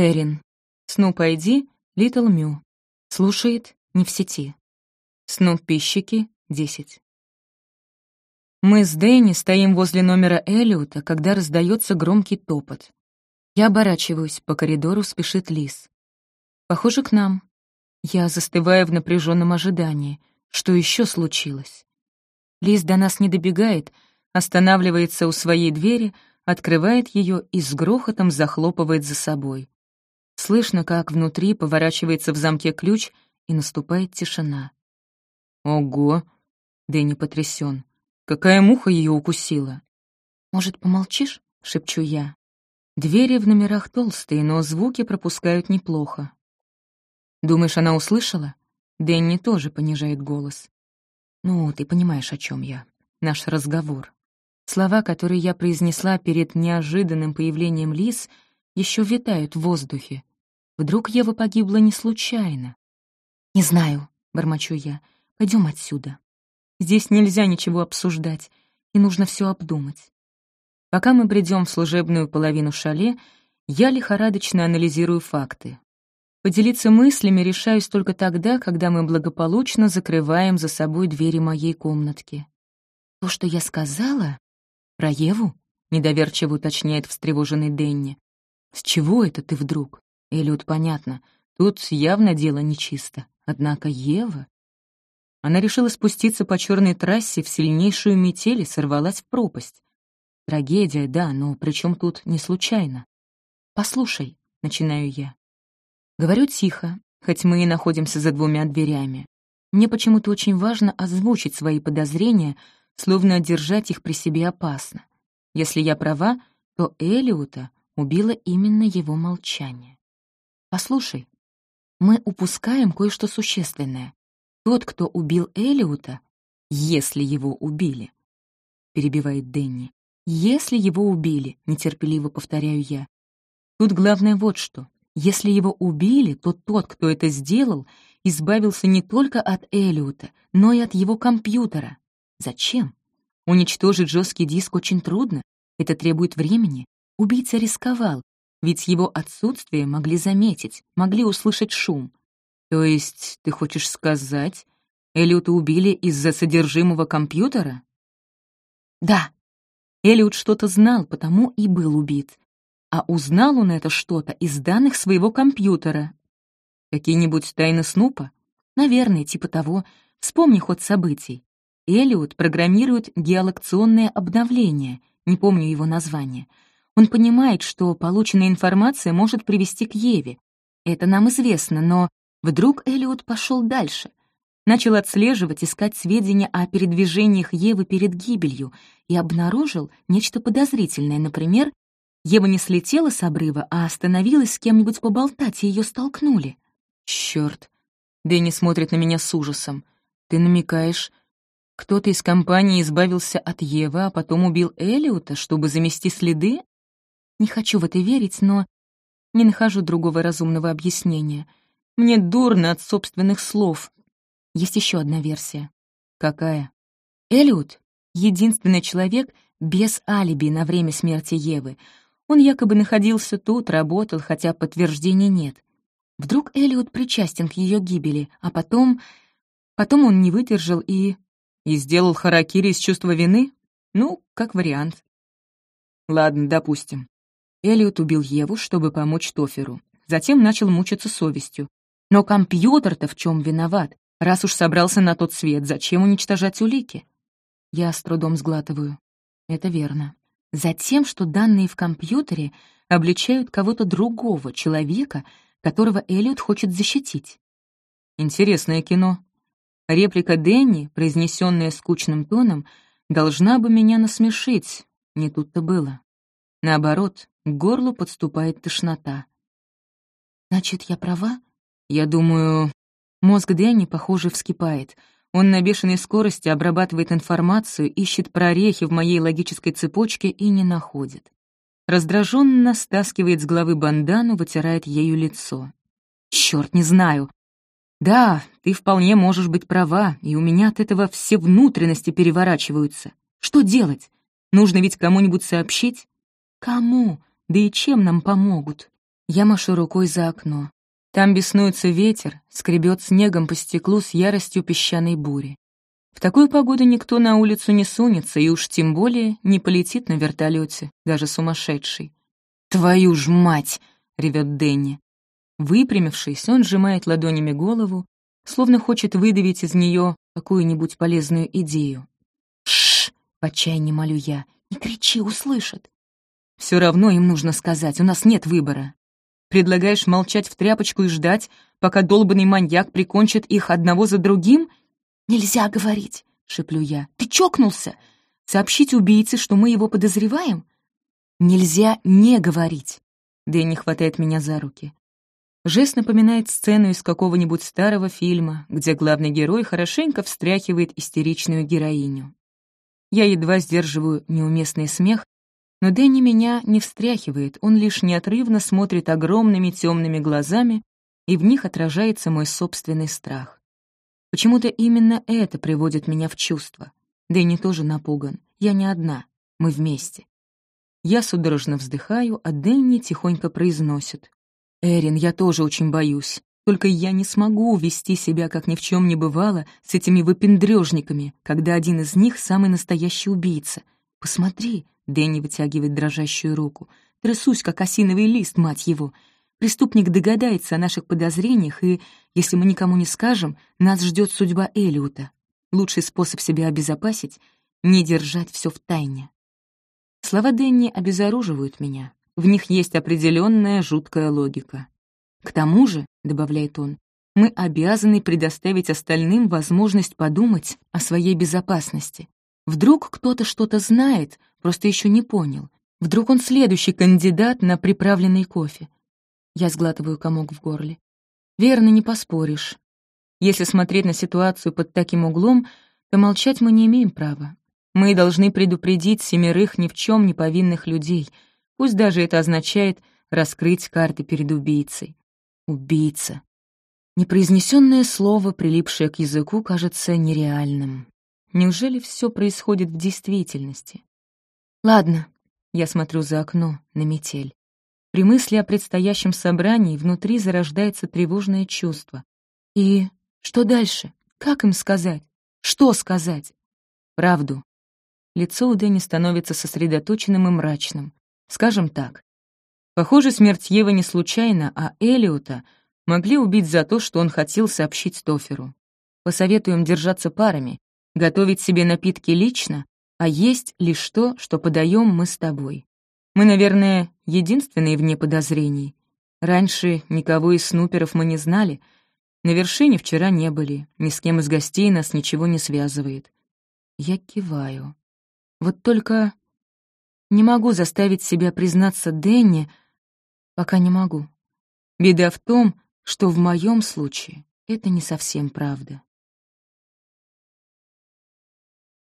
Эрин. Снуп ID, Литл Мю. Слушает, не в сети. Снуп пищики, 10. Мы с Дэнни стоим возле номера Эллиота, когда раздается громкий топот. Я оборачиваюсь, по коридору спешит Лис. Похоже, к нам. Я застываю в напряженном ожидании. Что еще случилось? Лис до нас не добегает, останавливается у своей двери, открывает ее и с грохотом захлопывает за собой. Слышно, как внутри поворачивается в замке ключ, и наступает тишина. «Ого!» — Дэнни потрясен. «Какая муха ее укусила?» «Может, помолчишь?» — шепчу я. Двери в номерах толстые, но звуки пропускают неплохо. «Думаешь, она услышала?» Дэнни тоже понижает голос. «Ну, ты понимаешь, о чем я. Наш разговор. Слова, которые я произнесла перед неожиданным появлением Лис, еще витают в воздухе. Вдруг Ева погибла не случайно? «Не знаю», — бормочу я. Пойдем отсюда. Здесь нельзя ничего обсуждать, и нужно все обдумать». Пока мы бредем в служебную половину шале, я лихорадочно анализирую факты. Поделиться мыслями решаюсь только тогда, когда мы благополучно закрываем за собой двери моей комнатки. «То, что я сказала? Про Еву?» — недоверчиво уточняет встревоженный Денни. «С чего это ты вдруг?» Эллиот, понятно. Тут явно дело нечисто. Однако Ева... Она решила спуститься по черной трассе в сильнейшую метель и сорвалась в пропасть. Трагедия, да, но при чем тут не случайно? «Послушай», — начинаю я. Говорю тихо, хоть мы и находимся за двумя дверями. Мне почему-то очень важно озвучить свои подозрения, словно держать их при себе опасно. Если я права, то Элиота убило именно его молчание. Послушай, мы упускаем кое-что существенное. Тот, кто убил Элиота, если его убили, перебивает Дэнни. Если его убили, нетерпеливо повторяю я. Тут главное вот что. Если его убили, то тот, кто это сделал, избавился не только от Элиота, но и от его компьютера. Зачем? Уничтожить жесткий диск очень трудно, это требует времени. Убийца рисковал, ведь его отсутствие могли заметить, могли услышать шум. То есть, ты хочешь сказать, Элиота убили из-за содержимого компьютера? Да. Элиот что-то знал, потому и был убит. А узнал он это что-то из данных своего компьютера. Какие-нибудь тайны Снупа? Наверное, типа того. Вспомни ход событий. Элиот программирует геолокационное обновление, не помню его название. Он понимает, что полученная информация может привести к Еве. Это нам известно, но вдруг Элиот пошел дальше. Начал отслеживать, искать сведения о передвижениях Евы перед гибелью и обнаружил нечто подозрительное, например, Ева не слетела с обрыва, а остановилась с кем-нибудь поболтать, и ее столкнули. Черт! Дэнни смотрит на меня с ужасом. Ты намекаешь, кто-то из компании избавился от Евы, а потом убил Элиота, чтобы замести следы? Не хочу в это верить, но не нахожу другого разумного объяснения. Мне дурно от собственных слов. Есть еще одна версия. Какая? Элиот — единственный человек без алиби на время смерти Евы — он якобы находился тут, работал, хотя подтверждений нет. Вдруг Элиот причастен к ее гибели, а потом... Потом он не выдержал и... И сделал харакири из чувства вины? Ну, как вариант. Ладно, допустим. Элиот убил Еву, чтобы помочь Тоферу. Затем начал мучиться совестью. Но компьютер-то в чем виноват? Раз уж собрался на тот свет, зачем уничтожать улики? Я с трудом сглатываю. Это верно. Затем, что данные в компьютере обличают кого-то другого человека, которого Эллиот хочет защитить. Интересное кино. Реплика Дэнни, произнесенная скучным тоном, должна бы меня насмешить. Не тут-то было. Наоборот, к горлу подступает тошнота. «Значит, я права?» Я думаю, мозг Дэнни, похоже, вскипает — он на бешеной скорости обрабатывает информацию, ищет прорехи в моей логической цепочке и не находит. Раздраженно стаскивает с головы бандану, вытирает ею лицо. Черт, не знаю. Да, ты вполне можешь быть права, и у меня от этого все внутренности переворачиваются. Что делать? Нужно ведь кому-нибудь сообщить? Кому? Да и чем нам помогут? Я машу рукой за окно. Там беснуется ветер, скребет снегом по стеклу с яростью песчаной бури. В такую погоду никто на улицу не сунется и уж тем более не полетит на вертолете, даже сумасшедший. «Твою ж мать!» — ревет Дэнни. Выпрямившись, он сжимает ладонями голову, словно хочет выдавить из нее какую-нибудь полезную идею. «Шш!» — в отчаянии молю я. «Не кричи, услышат!» Все равно им нужно сказать, у нас нет выбора. Предлагаешь молчать в тряпочку и ждать, пока долбанный маньяк прикончит их одного за другим? Нельзя говорить, шеплю я. Ты чокнулся? Сообщить убийце, что мы его подозреваем? Нельзя не говорить. Дэнни хватает меня за руки. Жест напоминает сцену из какого-нибудь старого фильма, где главный герой хорошенько встряхивает истеричную героиню. Я едва сдерживаю неуместный смех, но Дэнни меня не встряхивает, он лишь неотрывно смотрит огромными темными глазами, и в них отражается мой собственный страх. Почему-то именно это приводит меня в чувство. Дэнни тоже напуган. Я не одна. Мы вместе. Я судорожно вздыхаю, а Дэнни тихонько произносит. «Эрин, я тоже очень боюсь. Только я не смогу вести себя, как ни в чем не бывало, с этими выпендрежниками, когда один из них — самый настоящий убийца. Посмотри!» — Дэнни вытягивает дрожащую руку. «Трясусь, как осиновый лист, мать его!» Преступник догадается о наших подозрениях, и, если мы никому не скажем, нас ждет судьба Элиота. Лучший способ себя обезопасить — не держать все в тайне. Слова Дэнни обезоруживают меня. В них есть определенная жуткая логика. К тому же, — добавляет он, — мы обязаны предоставить остальным возможность подумать о своей безопасности. Вдруг кто-то что-то знает, просто еще не понял. Вдруг он следующий кандидат на приправленный кофе. Я сглатываю комок в горле. Верно, не поспоришь. Если смотреть на ситуацию под таким углом, то молчать мы не имеем права. Мы должны предупредить семерых ни в чем не повинных людей — Пусть даже это означает раскрыть карты перед убийцей. Убийца. Непроизнесенное слово, прилипшее к языку, кажется нереальным. Неужели все происходит в действительности? Ладно, я смотрю за окно, на метель. При мысли о предстоящем собрании внутри зарождается тревожное чувство. И что дальше? Как им сказать? Что сказать? Правду. Лицо у Дэнни становится сосредоточенным и мрачным. Скажем так. Похоже, смерть Евы не случайна, а Элиота могли убить за то, что он хотел сообщить Тоферу. Посоветуем держаться парами, готовить себе напитки лично, а есть лишь то, что подаем мы с тобой. Мы, наверное, единственные вне подозрений. Раньше никого из снуперов мы не знали. На вершине вчера не были, ни с кем из гостей нас ничего не связывает. Я киваю. Вот только не могу заставить себя признаться Дэнни, пока не могу. Беда в том, что в моем случае это не совсем правда.